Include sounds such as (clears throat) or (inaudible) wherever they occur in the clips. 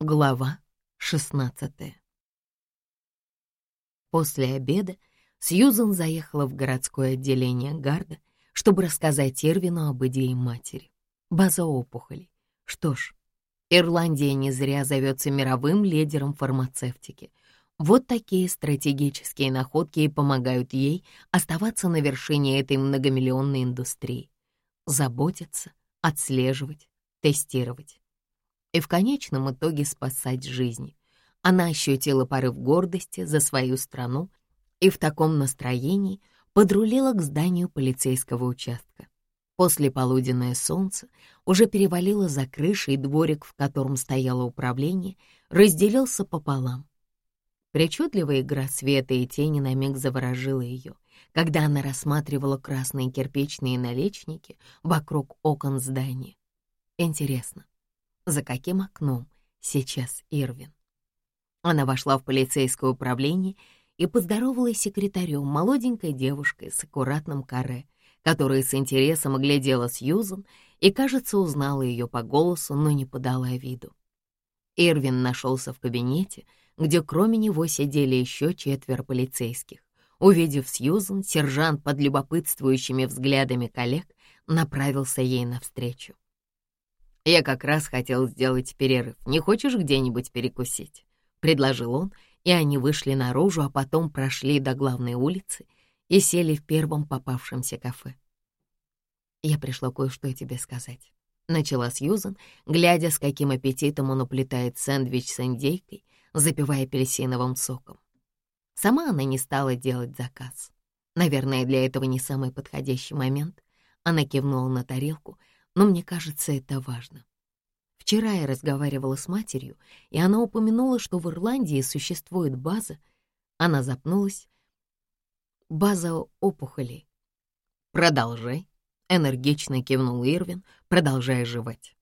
Глава 16 После обеда Сьюзан заехала в городское отделение Гарда, чтобы рассказать Ирвину об идее матери. База опухолей. Что ж, Ирландия не зря зовется мировым лидером фармацевтики. Вот такие стратегические находки и помогают ей оставаться на вершине этой многомиллионной индустрии. Заботиться, отслеживать, тестировать. И в конечном итоге спасать жизни. Она ощутила порыв гордости за свою страну и в таком настроении подрулила к зданию полицейского участка. После полуденное солнце уже перевалило за крышей, дворик, в котором стояло управление, разделился пополам. Причудливая игра света и тени на миг заворожила ее, когда она рассматривала красные кирпичные наличники вокруг окон здания. Интересно, за каким окном сейчас Ирвин? Она вошла в полицейское управление и поздоровалась с секретарем, молоденькой девушкой с аккуратным каре, которая с интересом оглядела Сьюзан и, кажется, узнала ее по голосу, но не подала виду. Ирвин нашелся в кабинете, где кроме него сидели еще четверо полицейских. Увидев Сьюзан, сержант под любопытствующими взглядами коллег направился ей навстречу. «Я как раз хотел сделать перерыв. Не хочешь где-нибудь перекусить?» — предложил он, и они вышли наружу, а потом прошли до главной улицы и сели в первом попавшемся кафе. «Я пришла кое-что тебе сказать», — начала Сьюзан, глядя, с каким аппетитом он уплетает сэндвич с индейкой, запивая апельсиновым соком. Сама она не стала делать заказ. Наверное, для этого не самый подходящий момент. Она кивнула на тарелку, но мне кажется, это важно. Вчера я разговаривала с матерью, и она упомянула, что в Ирландии существует база. Она запнулась, база опухолей. «Продолжай», — энергично кивнул Ирвин, продолжая жевать.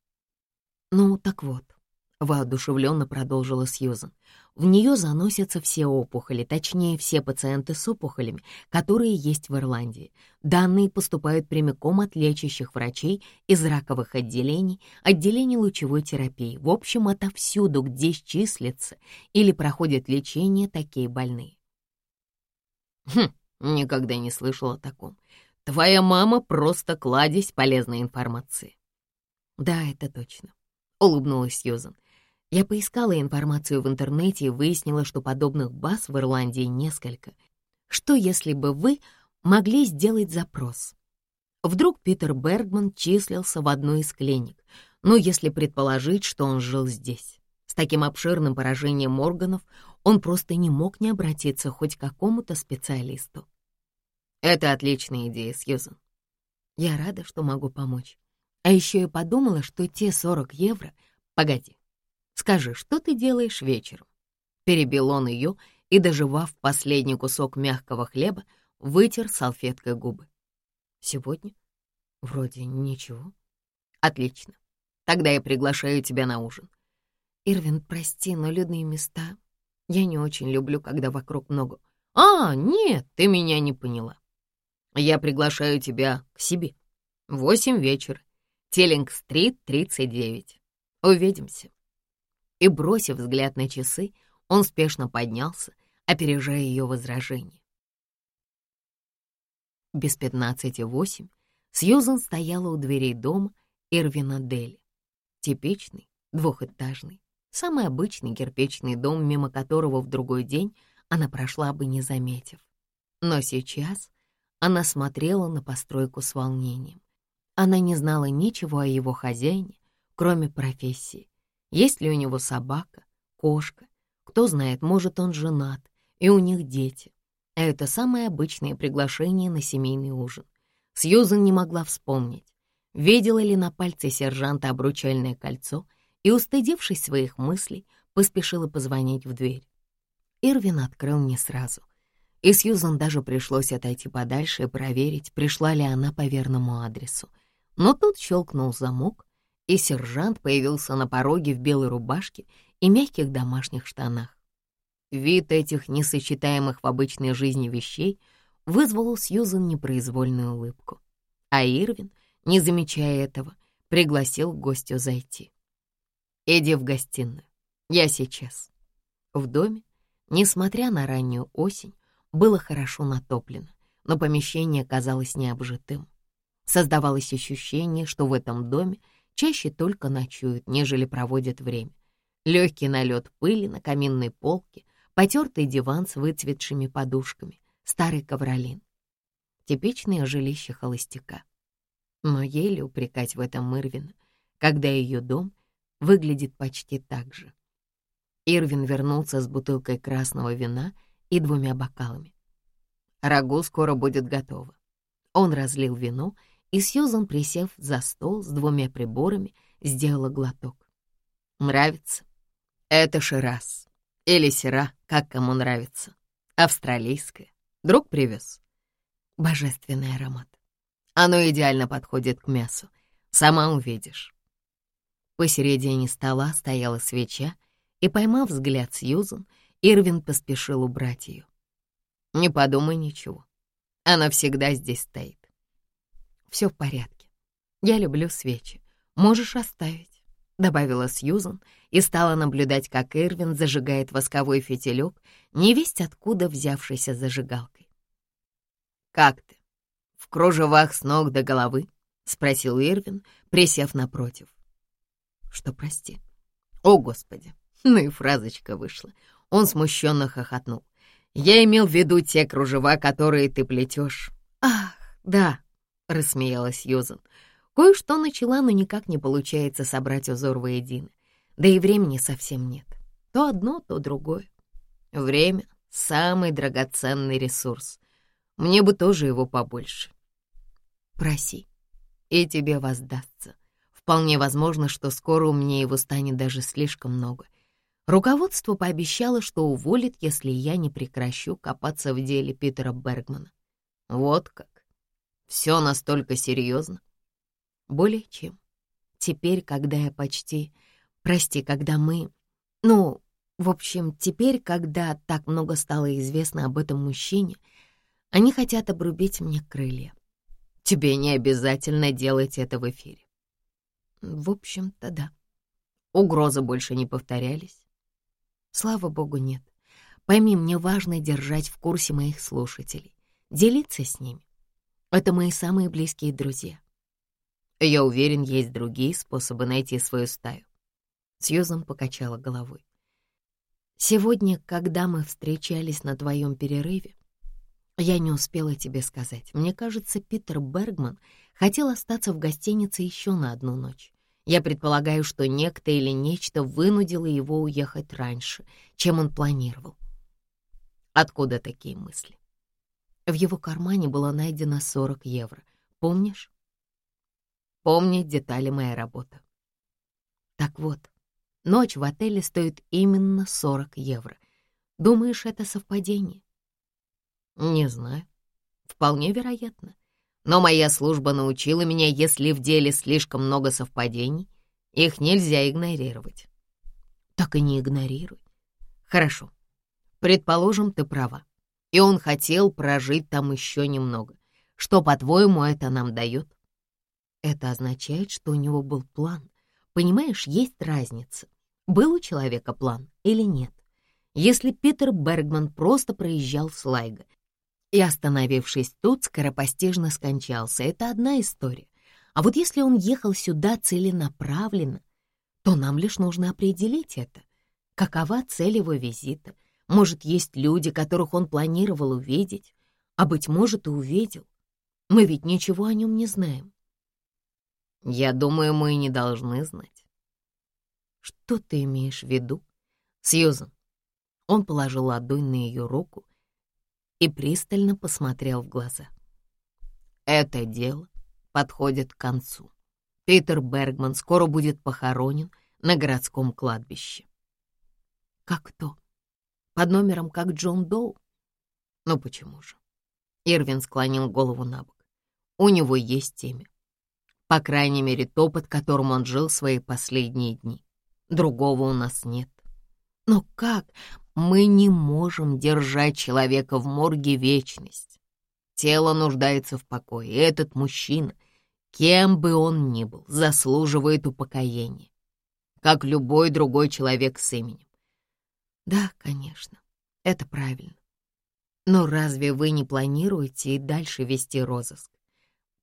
«Ну, так вот», — воодушевленно продолжила Сьюзан, «в нее заносятся все опухоли, точнее, все пациенты с опухолями, которые есть в Ирландии. Данные поступают прямиком от лечащих врачей из раковых отделений, отделений лучевой терапии, в общем, отовсюду, где числятся или проходят лечение такие больные». «Хм, Никогда не слышал о таком. Твоя мама просто кладезь полезной информации. Да, это точно, улыбнулась Сьюзан. Я поискала информацию в интернете и выяснила, что подобных баз в Ирландии несколько. Что если бы вы могли сделать запрос? Вдруг Питер Бергман числился в одной из клиник, ну, если предположить, что он жил здесь. С таким обширным поражением органов он просто не мог не обратиться хоть к какому-то специалисту. Это отличная идея, Сьюзан. Я рада, что могу помочь. А еще я подумала, что те 40 евро... Погоди, скажи, что ты делаешь вечером? Перебил он ее и, доживав последний кусок мягкого хлеба, вытер салфеткой губы. Сегодня? Вроде ничего. Отлично. Тогда я приглашаю тебя на ужин. Ирвин, прости, но людные места... Я не очень люблю, когда вокруг много... А, нет, ты меня не поняла. Я приглашаю тебя к себе. Восемь вечера. Теллинг-стрит, 39. Увидимся». И, бросив взгляд на часы, он спешно поднялся, опережая ее возражение. Без пятнадцати восемь Сьюзан стояла у дверей дома Ирвина Дели. Типичный, двухэтажный, самый обычный кирпичный дом, мимо которого в другой день она прошла бы, не заметив. Но сейчас она смотрела на постройку с волнением. Она не знала ничего о его хозяине, кроме профессии. Есть ли у него собака, кошка? Кто знает, может, он женат, и у них дети. А это самое обычное приглашение на семейный ужин. Сьюзан не могла вспомнить, видела ли на пальце сержанта обручальное кольцо и, устыдившись своих мыслей, поспешила позвонить в дверь. Ирвин открыл не сразу и Сьюзан даже пришлось отойти подальше и проверить, пришла ли она по верному адресу. Но тут щелкнул замок, и сержант появился на пороге в белой рубашке и мягких домашних штанах. Вид этих несочетаемых в обычной жизни вещей вызвал у Сьюзан непроизвольную улыбку. А Ирвин, не замечая этого, пригласил гостю зайти. «Иди в гостиную. Я сейчас». В доме, несмотря на раннюю осень, было хорошо натоплено, но помещение казалось необжитым. Создавалось ощущение, что в этом доме чаще только ночуют, нежели проводят время. Легкий налет пыли на каминной полке, потертый диван с выцветшими подушками, старый ковролин. Типичное жилище холостяка. Но еле упрекать в этом Ирвина, когда ее дом выглядит почти так же. Ирвин вернулся с бутылкой красного вина и двумя бокалами. Рагу скоро будет готово. Он разлил вино, и Сьюзан, присев за стол с двумя приборами, сделала глоток. «Нравится?» «Это шираз. Или сера, как кому нравится. Австралийское. Друг привез?» «Божественный аромат. Оно идеально подходит к мясу. Сама увидишь». Посередине стола стояла свеча, и, поймав взгляд Сьюзан, Ирвин поспешил убрать ее. «Не подумай ничего. Она всегда здесь стоит. Все в порядке. Я люблю свечи. Можешь оставить», — добавила Сьюзан и стала наблюдать, как Ирвин зажигает восковой фитилек, невесть откуда взявшийся зажигалкой. «Как ты? В кружевах с ног до головы?» — спросил Ирвин, присев напротив. «Что, прости?» «О, Господи!» Ну и фразочка вышла. Он смущенно хохотнул. «Я имел в виду те кружева, которые ты плетешь». «Ах, да», — рассмеялась Юзан. «Кое-что начала, но никак не получается собрать узор воедино. Да и времени совсем нет. То одно, то другое. Время — самый драгоценный ресурс. Мне бы тоже его побольше. Проси, и тебе воздастся. Вполне возможно, что скоро у меня его станет даже слишком много — Руководство пообещало, что уволит, если я не прекращу копаться в деле Питера Бергмана. Вот как. Все настолько серьезно. Более чем. Теперь, когда я почти... Прости, когда мы... Ну, в общем, теперь, когда так много стало известно об этом мужчине, они хотят обрубить мне крылья. Тебе не обязательно делать это в эфире. В общем-то, да. Угрозы больше не повторялись. Слава богу, нет. Пойми, мне важно держать в курсе моих слушателей, делиться с ними. Это мои самые близкие друзья. Я уверен, есть другие способы найти свою стаю. Сьюзан покачала головой. Сегодня, когда мы встречались на твоем перерыве, я не успела тебе сказать. Мне кажется, Питер Бергман хотел остаться в гостинице еще на одну ночь. Я предполагаю, что некто или нечто вынудило его уехать раньше, чем он планировал. Откуда такие мысли? В его кармане было найдено 40 евро. Помнишь? Помнить детали моей работы. Так вот, ночь в отеле стоит именно 40 евро. Думаешь, это совпадение? Не знаю. Вполне вероятно. Но моя служба научила меня, если в деле слишком много совпадений, их нельзя игнорировать. Так и не игнорируй. Хорошо. Предположим, ты права. И он хотел прожить там еще немного. Что, по-твоему, это нам дает? Это означает, что у него был план. Понимаешь, есть разница. Был у человека план или нет? Если Питер Бергман просто проезжал в Слайго и, остановившись тут, скоропостижно скончался. Это одна история. А вот если он ехал сюда целенаправленно, то нам лишь нужно определить это. Какова цель его визита? Может, есть люди, которых он планировал увидеть, а, быть может, и увидел. Мы ведь ничего о нем не знаем. Я думаю, мы и не должны знать. Что ты имеешь в виду? Сьюзан. Он положил ладонь на ее руку, и пристально посмотрел в глаза. Это дело подходит к концу. Питер Бергман скоро будет похоронен на городском кладбище. Как кто? Под номером как Джон Доу? Ну почему же? Ирвин склонил голову на бок. У него есть имя. По крайней мере, то, под которым он жил свои последние дни. Другого у нас нет. Но как? Мы не можем держать человека в морге вечность. Тело нуждается в покое, этот мужчина, кем бы он ни был, заслуживает упокоения, как любой другой человек с именем. Да, конечно, это правильно. Но разве вы не планируете и дальше вести розыск?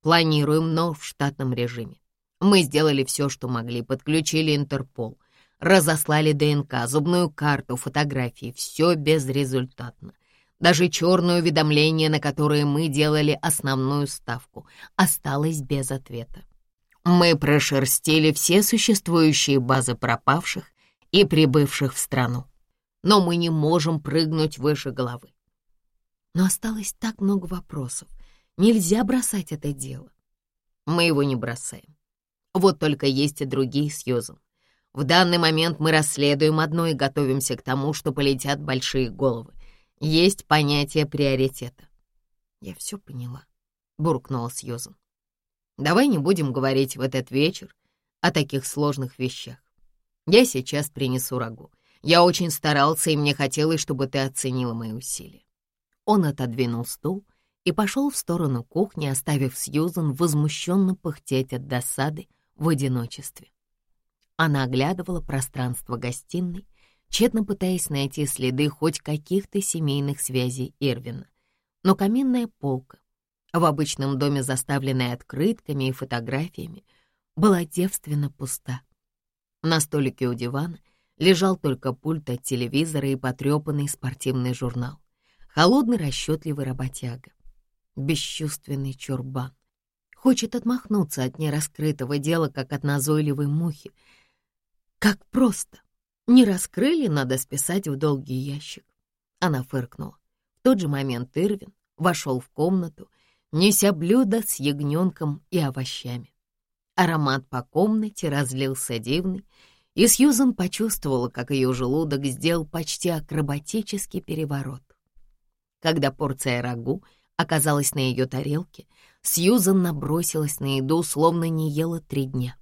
Планируем, но в штатном режиме. Мы сделали все, что могли, подключили Интерпол, разослали ДНК, зубную карту, фотографии. Все безрезультатно. Даже черное уведомление, на которое мы делали основную ставку, осталось без ответа. Мы прошерстили все существующие базы пропавших и прибывших в страну. Но мы не можем прыгнуть выше головы. Но осталось так много вопросов. Нельзя бросать это дело. Мы его не бросаем. Вот только есть и другие, Сьюзан. В данный момент мы расследуем одно и готовимся к тому, что полетят большие головы. Есть понятие приоритета. Я все поняла, буркнула Сьюзан. Давай не будем говорить в этот вечер о таких сложных вещах. Я сейчас принесу рагу. Я очень старался, и мне хотелось, чтобы ты оценила мои усилия. Он отодвинул стул и пошел в сторону кухни, оставив Сьюзан возмущенно пыхтеть от досады в одиночестве. Она оглядывала пространство гостиной, тщетно пытаясь найти следы хоть каких-то семейных связей Ирвина. Но каминная полка, в обычном доме заставленная открытками и фотографиями, была девственно пуста. На столике у дивана лежал только пульт от телевизора и потрепанный спортивный журнал. Холодный расчетливый работяга. Бесчувственный чурбан. Хочет отмахнуться от нераскрытого дела, как от назойливой мухи. Как просто. Не раскрыли, надо списать в долгий ящик. Она фыркнула. В тот же момент Ирвин вошел в комнату, неся блюдо с ягненком и овощами. Аромат по комнате разлился дивный, и Сьюзан почувствовала, как ее желудок сделал почти акробатический переворот. Когда порция рагу оказалась на ее тарелке, Сьюзан набросилась на еду, словно не ела три дня.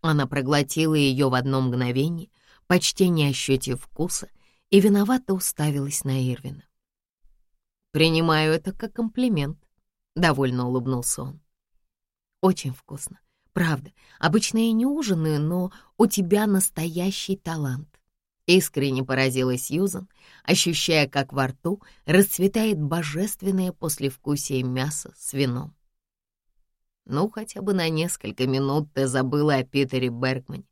Она проглотила ее в одно мгновение, почти не ощутив вкуса, и виновато уставилась на Ирвина. «Принимаю это как комплимент», — довольно улыбнулся он. «Очень вкусно. Правда, обычно я не ужинаю, но у тебя настоящий талант. Искренне поразилась Сьюзан, ощущая, как во рту расцветает божественное послевкусие мяса с вином. Ну, хотя бы на несколько минут ты забыла о Питере Бергмане.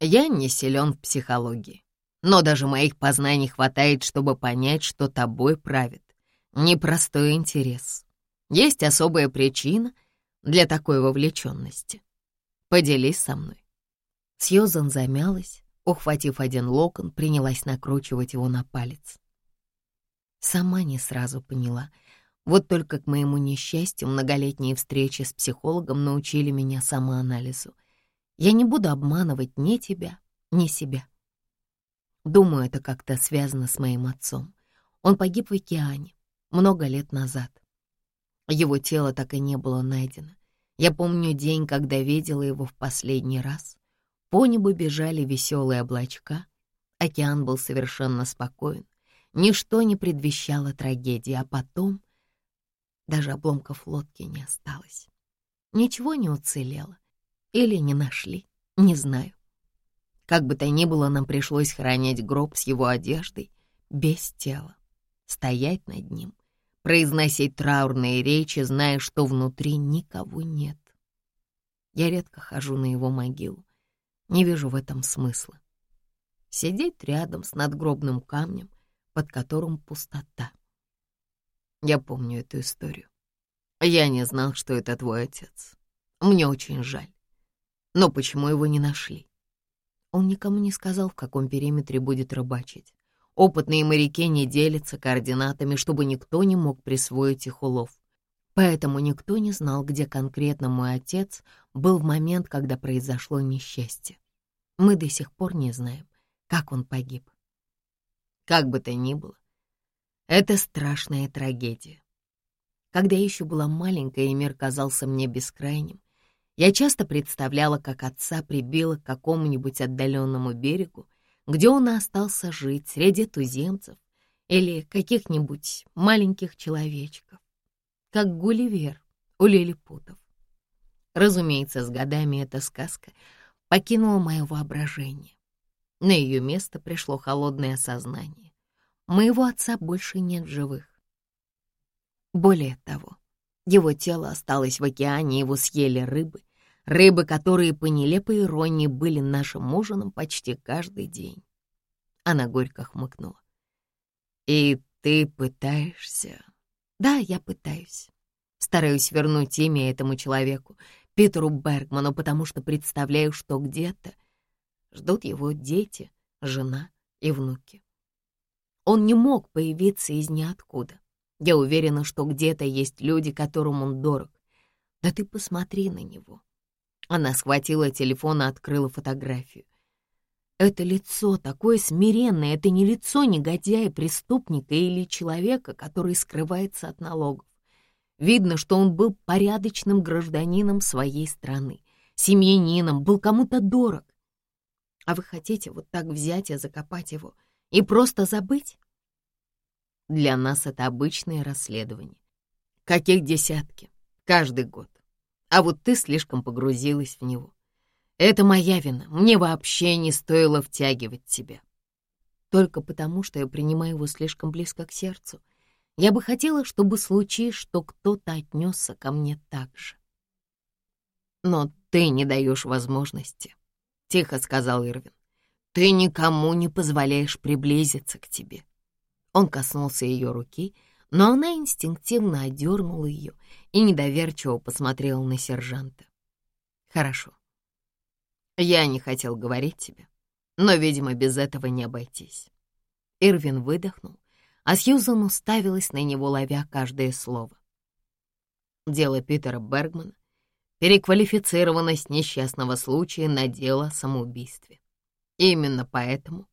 Я не силен в психологии, но даже моих познаний хватает, чтобы понять, что тобой правит. Непростой интерес. Есть особая причина для такой вовлеченности. Поделись со мной. Сьюзан замялась, Ухватив один локон, принялась накручивать его на палец. Сама не сразу поняла. Вот только к моему несчастью многолетние встречи с психологом научили меня самоанализу. Я не буду обманывать ни тебя, ни себя. Думаю, это как-то связано с моим отцом. Он погиб в океане много лет назад. Его тело так и не было найдено. Я помню день, когда видела его в последний раз. По небу бежали веселые облачка, океан был совершенно спокоен, ничто не предвещало трагедии, а потом даже обломков лодки не осталось. Ничего не уцелело или не нашли, не знаю. Как бы то ни было, нам пришлось хранить гроб с его одеждой без тела, стоять над ним, произносить траурные речи, зная, что внутри никого нет. Я редко хожу на его могилу, не вижу в этом смысла. Сидеть рядом с надгробным камнем, под которым пустота. Я помню эту историю. Я не знал, что это твой отец. Мне очень жаль. Но почему его не нашли? Он никому не сказал, в каком периметре будет рыбачить. Опытные моряки не делятся координатами, чтобы никто не мог присвоить их улов. Поэтому никто не знал, где конкретно мой отец был в момент, когда произошло несчастье. Мы до сих пор не знаем, как он погиб. Как бы то ни было, это страшная трагедия. Когда я еще была маленькая, и мир казался мне бескрайним, я часто представляла, как отца прибило к какому-нибудь отдаленному берегу, где он остался жить среди туземцев или каких-нибудь маленьких человечков. как Гулливер у лилипутов. Разумеется, с годами эта сказка покинула мое воображение. На ее место пришло холодное сознание. Моего отца больше нет в живых. Более того, его тело осталось в океане, его съели рыбы, рыбы, которые по нелепой иронии были нашим ужином почти каждый день. Она горько хмыкнула. «И ты пытаешься?» «Да, я пытаюсь. Стараюсь вернуть имя этому человеку, Питеру Бергману, потому что представляю, что где-то ждут его дети, жена и внуки. Он не мог появиться из ниоткуда. Я уверена, что где-то есть люди, которым он дорог. Да ты посмотри на него. Она схватила телефон и открыла фотографию. Это лицо такое смиренное, это не лицо негодяя, преступника или человека, который скрывается от налогов. Видно, что он был порядочным гражданином своей страны, семьянином, был кому-то дорог. А вы хотите вот так взять и закопать его и просто забыть? Для нас это обычное расследование. Каких десятки? Каждый год. А вот ты слишком погрузилась в него. Это моя вина. Мне вообще не стоило втягивать тебя. Только потому, что я принимаю его слишком близко к сердцу. Я бы хотела, чтобы случилось, что кто-то отнесся ко мне так же. Но ты не даешь возможности, — тихо сказал Ирвин. Ты никому не позволяешь приблизиться к тебе. Он коснулся ее руки, но она инстинктивно одернула ее и недоверчиво посмотрела на сержанта. «Хорошо. Я не хотел говорить тебе, но, видимо, без этого не обойтись». Ирвин выдохнул, а Сьюзан уставилась на него, ловя каждое слово. Дело Питера Бергмана переквалифицировано с несчастного случая на дело о самоубийстве. Именно поэтому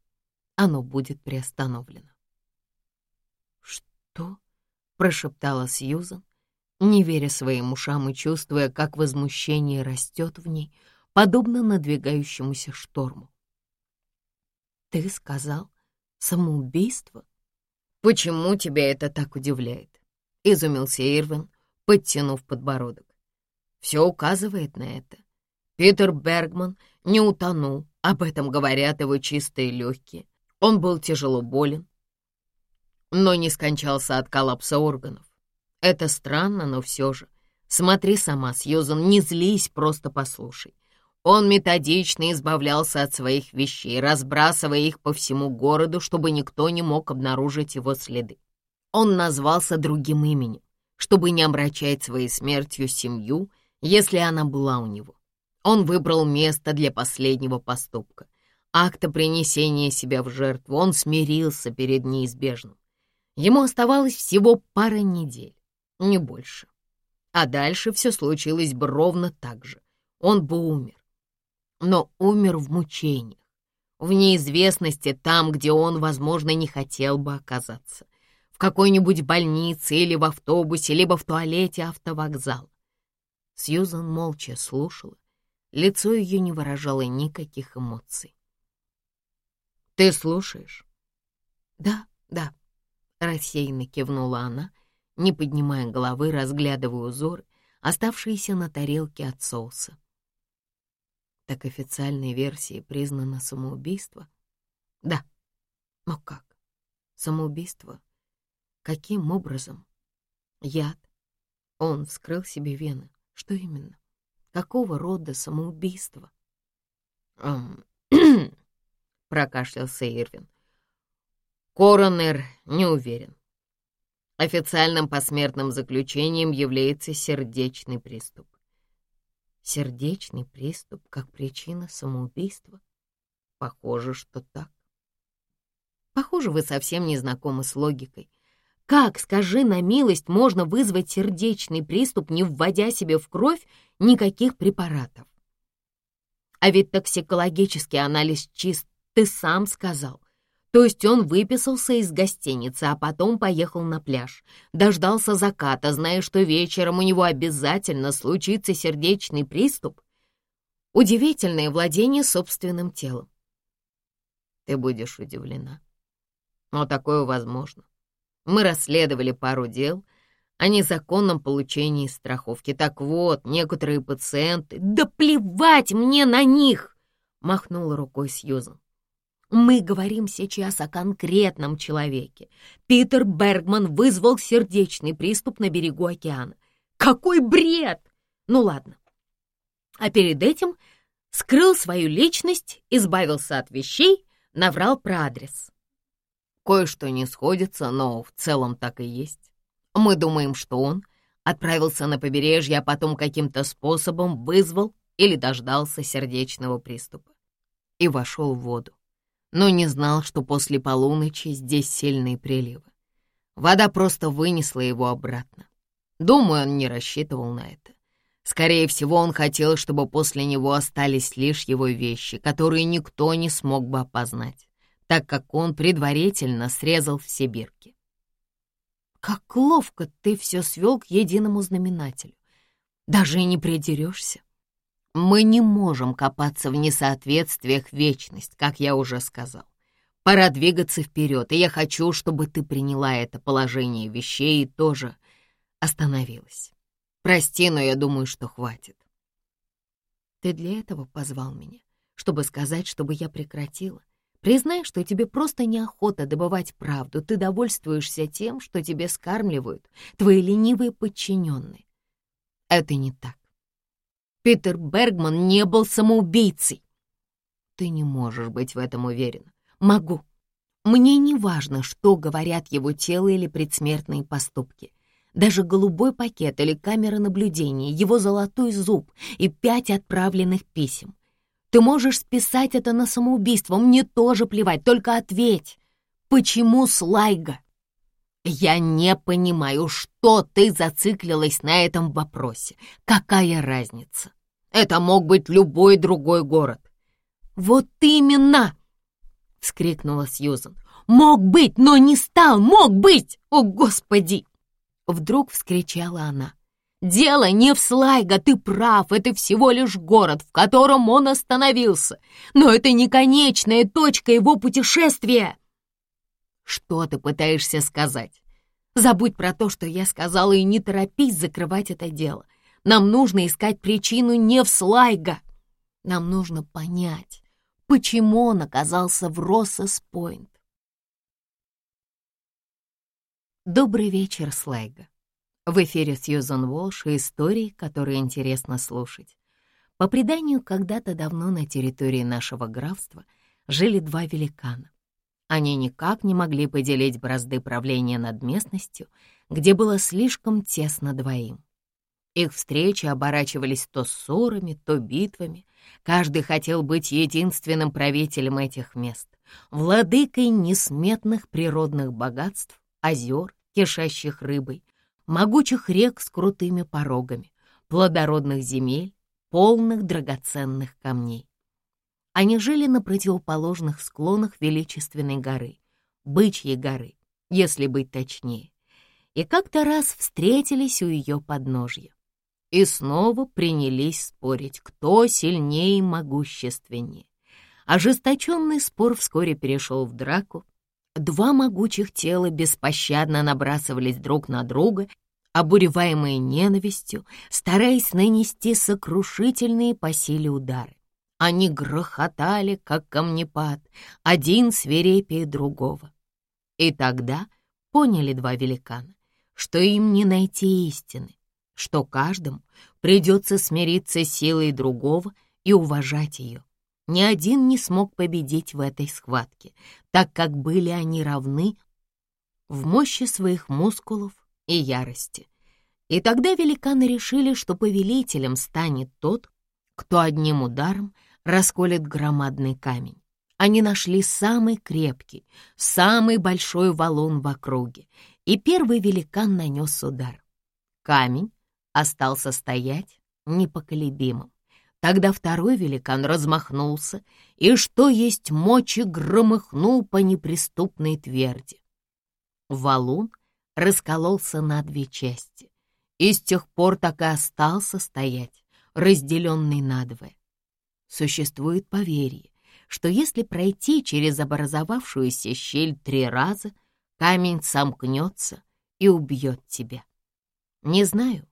оно будет приостановлено. «Что?» — прошептала Сьюзан, не веря своим ушам и чувствуя, как возмущение растет в ней, подобно надвигающемуся шторму. «Ты сказал самоубийство?» «Почему тебя это так удивляет?» — изумился Ирвин, подтянув подбородок. «Все указывает на это. Питер Бергман не утонул, об этом говорят его чистые легкие. Он был тяжело болен, но не скончался от коллапса органов. Это странно, но все же. Смотри сама, Сьюзан, не злись, просто послушай. Он методично избавлялся от своих вещей, разбрасывая их по всему городу, чтобы никто не мог обнаружить его следы. Он назвался другим именем, чтобы не омрачать своей смертью семью, если она была у него. Он выбрал место для последнего поступка. Акта принесения себя в жертву он смирился перед неизбежным. Ему оставалось всего пара недель, не больше. А дальше все случилось бы ровно так же. Он бы умер. Но умер в мучениях, в неизвестности там, где он, возможно, не хотел бы оказаться. В какой-нибудь больнице или в автобусе, либо в туалете автовокзала. Сьюзан молча слушала. Лицо ее не выражало никаких эмоций. «Ты слушаешь?» «Да, да», Рассеянно кивнула она, не поднимая головы, разглядывая узоры, оставшиеся на тарелке от соуса. Так официальной версией признано самоубийство? Да. Но как? Самоубийство? Каким образом? Яд. Он вскрыл себе вены. Что именно? Какого рода самоубийство? (clears throat) Прокашлялся Ирвин. Коронер не уверен. Официальным посмертным заключением является сердечный приступ. Сердечный приступ как причина самоубийства? Похоже, что так. Похоже, вы совсем не знакомы с логикой. Как, скажи на милость, можно вызвать сердечный приступ, не вводя себе в кровь никаких препаратов? А ведь токсикологический анализ чист, ты сам сказал. То есть он выписался из гостиницы, а потом поехал на пляж. Дождался заката, зная, что вечером у него обязательно случится сердечный приступ. Удивительное владение собственным телом. Ты будешь удивлена. Но такое возможно. Мы расследовали пару дел, о незаконном получении страховки. Так вот, некоторые пациенты... «Да плевать мне на них!» — махнула рукой Сьюзан. «Мы говорим сейчас о конкретном человеке. Питер Бергман вызвал сердечный приступ на берегу океана. Какой бред! Ну ладно. А перед этим скрыл свою личность, избавился от вещей, наврал про адрес. Кое-что не сходится, но в целом так и есть. Мы думаем, что он отправился на побережье, а потом каким-то способом вызвал или дождался сердечного приступа и вошел в воду. Но не знал, что после полуночи здесь сильные приливы. Вода просто вынесла его обратно. Думаю, он не рассчитывал на это. Скорее всего, он хотел, чтобы после него остались лишь его вещи, которые никто не смог бы опознать, так как он предварительно срезал все бирки. Как ловко ты все свел к единому знаменателю. Даже и не придерешься. Мы не можем копаться в несоответствиях вечность, как я уже сказал. Пора двигаться вперед, и я хочу, чтобы ты приняла это положение вещей и тоже остановилась. Прости, но я думаю, что хватит. Ты для этого позвал меня, чтобы сказать, чтобы я прекратила? Признай, что тебе просто неохота добывать правду, ты довольствуешься тем, что тебе скармливают твои ленивые подчиненные. Это не так. Питер Бергман не был самоубийцей. Ты не можешь быть в этом уверен. Могу. Мне не важно, что говорят его тело или предсмертные поступки. Даже голубой пакет или камера наблюдения, его золотой зуб и пять отправленных писем. Ты можешь списать это на самоубийство, мне тоже плевать, только ответь. Почему Слайга? Я не понимаю, что ты зациклилась на этом вопросе. Какая разница? Это мог быть любой другой город. Вот именно! — вскрикнула Сьюзан. «Мог быть, но не стал! Мог быть! О, Господи!» Вдруг вскричала она. Дело не в Слайго, ты прав, это всего лишь город, в котором он остановился. Но это не конечная точка его путешествия. Что ты пытаешься сказать? Забудь про то, что я сказала, и не торопись закрывать это дело. Нам нужно искать причину не в Слайго. Нам нужно понять, почему он оказался в Россес-Пойнт. Добрый вечер, Слайга. В эфире Сьюзан Волш и истории, которые интересно слушать. По преданию, когда-то давно на территории нашего графства жили два великана. Они никак не могли поделить бразды правления над местностью, где было слишком тесно двоим. Их встречи оборачивались то ссорами, то битвами. Каждый хотел быть единственным правителем этих мест, владыкой несметных природных богатств, озер, кишащих рыбой, могучих рек с крутыми порогами, плодородных земель, полных драгоценных камней. Они жили на противоположных склонах величественной горы, Бычьей горы, если быть точнее, и как-то раз встретились у ее подножья. И снова принялись спорить, кто сильнее и могущественнее. Ожесточенный спор вскоре перешел в драку, Два могучих тела беспощадно набрасывались друг на друга, обуреваемые ненавистью, стараясь нанести сокрушительные по силе удары. Они грохотали, как камнепад, один свирепее другого. И тогда поняли два великана, что им не найти истины, что каждому придется смириться силой другого и уважать ее. Ни один не смог победить в этой схватке, так как были они равны в мощи своих мускулов и ярости. И тогда великаны решили, что повелителем станет тот, кто одним ударом расколет громадный камень. Они нашли самый крепкий, самый большой валун в округе, и первый великан нанес удар. Камень остался стоять непоколебимым. Тогда второй великан размахнулся и, что есть мочи, громыхнул по неприступной тверди. Валун раскололся на две части и с тех пор так и остался стоять, разделенный надвое. Существует поверье, что если пройти через образовавшуюся щель три раза, камень сомкнется и убьет тебя. Не знаю,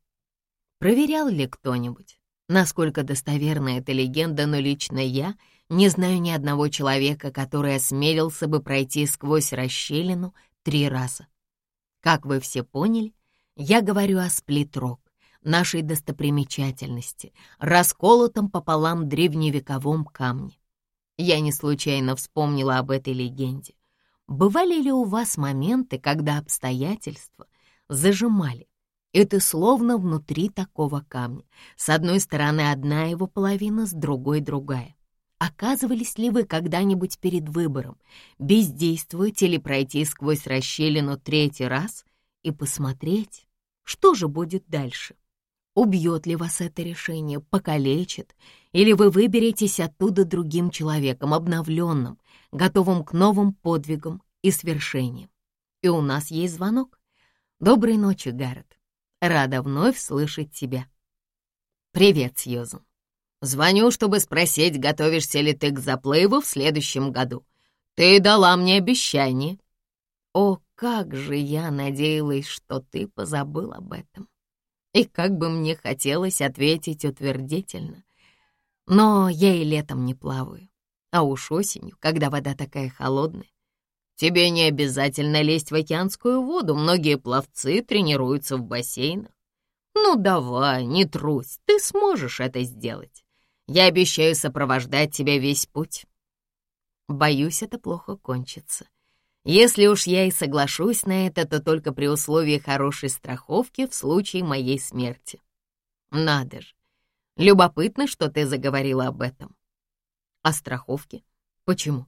проверял ли кто-нибудь, насколько достоверна эта легенда, но лично я не знаю ни одного человека, который осмелился бы пройти сквозь расщелину три раза. Как вы все поняли, я говорю о сплит-рок, нашей достопримечательности, расколотом пополам древневековом камне. Я не случайно вспомнила об этой легенде. Бывали ли у вас моменты, когда обстоятельства зажимали, и ты словно внутри такого камня? С одной стороны одна его половина, с другой другая. Оказывались ли вы когда-нибудь перед выбором, бездействовать или пройти сквозь расщелину третий раз и посмотреть, что же будет дальше? Убьет ли вас это решение, покалечит, или вы выберетесь оттуда другим человеком, обновленным, готовым к новым подвигам и свершениям. И у нас есть звонок. Доброй ночи, Гаррет. Рада вновь слышать тебя. Привет, Сьюзан. Звоню, чтобы спросить, готовишься ли ты к заплыву в следующем году. Ты дала мне обещание. О, как же я надеялась, что ты позабыл об этом. И как бы мне хотелось ответить утвердительно. Но я и летом не плаваю. А уж осенью, когда вода такая холодная. Тебе не обязательно лезть в океанскую воду, многие пловцы тренируются в бассейнах. Ну давай, не трусь, ты сможешь это сделать. Я обещаю сопровождать тебя весь путь. Боюсь, это плохо кончится. Если уж я и соглашусь на это, то только при условии хорошей страховки в случае моей смерти. Надо же. Любопытно, что ты заговорила об этом. О страховке? Почему?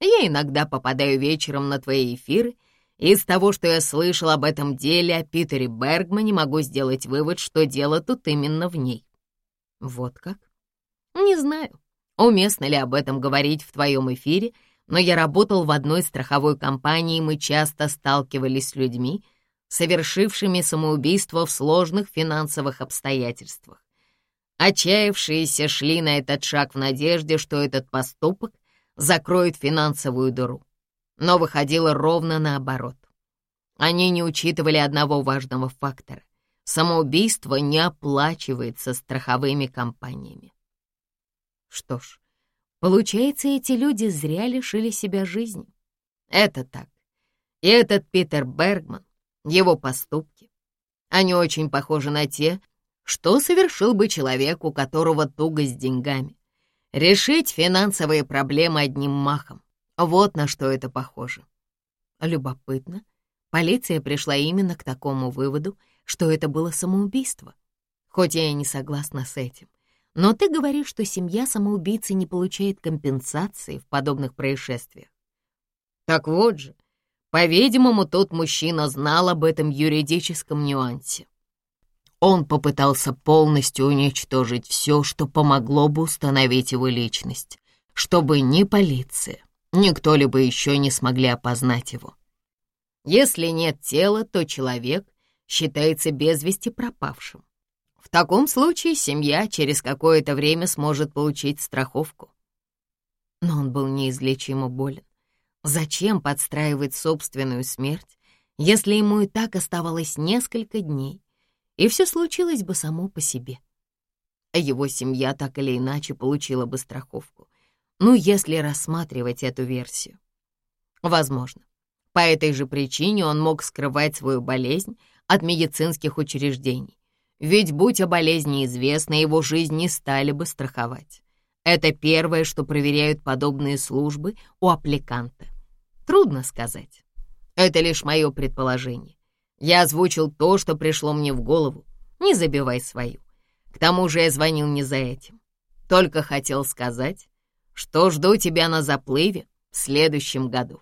Я иногда попадаю вечером на твои эфиры, и из того, что я слышал об этом деле, о Питере Бергмане, могу сделать вывод, что дело тут именно в ней. Вот как? Не знаю, уместно ли об этом говорить в твоем эфире, но я работал в одной страховой компании, и мы часто сталкивались с людьми, совершившими самоубийство в сложных финансовых обстоятельствах. Отчаявшиеся шли на этот шаг в надежде, что этот поступок закроет финансовую дыру. Но выходило ровно наоборот. Они не учитывали одного важного фактора. Самоубийство не оплачивается страховыми компаниями. Что ж, Получается, эти люди зря лишили себя жизни. Это так. И этот Питер Бергман, его поступки, они очень похожи на те, что совершил бы человек, у которого туго с деньгами. Решить финансовые проблемы одним махом. Вот на что это похоже. Любопытно. Полиция пришла именно к такому выводу, что это было самоубийство. Хоть я и не согласна с этим. Но ты говоришь, что семья самоубийцы не получает компенсации в подобных происшествиях. Так вот же, по-видимому, тот мужчина знал об этом юридическом нюансе. Он попытался полностью уничтожить все, что помогло бы установить его личность, чтобы ни полиция, ни кто-либо еще не смогли опознать его. Если нет тела, то человек считается без вести пропавшим. В таком случае семья через какое-то время сможет получить страховку. Но он был неизлечимо болен. Зачем подстраивать собственную смерть, если ему и так оставалось несколько дней, и все случилось бы само по себе? Его семья так или иначе получила бы страховку. Ну, если рассматривать эту версию. Возможно. По этой же причине он мог скрывать свою болезнь от медицинских учреждений ведь будь о болезни известно, его жизнь не стали бы страховать. Это первое, что проверяют подобные службы у аппликанта. Трудно сказать. Это лишь мое предположение. Я озвучил то, что пришло мне в голову. Не забивай свою. К тому же я звонил не за этим. Только хотел сказать, что жду тебя на заплыве в следующем году.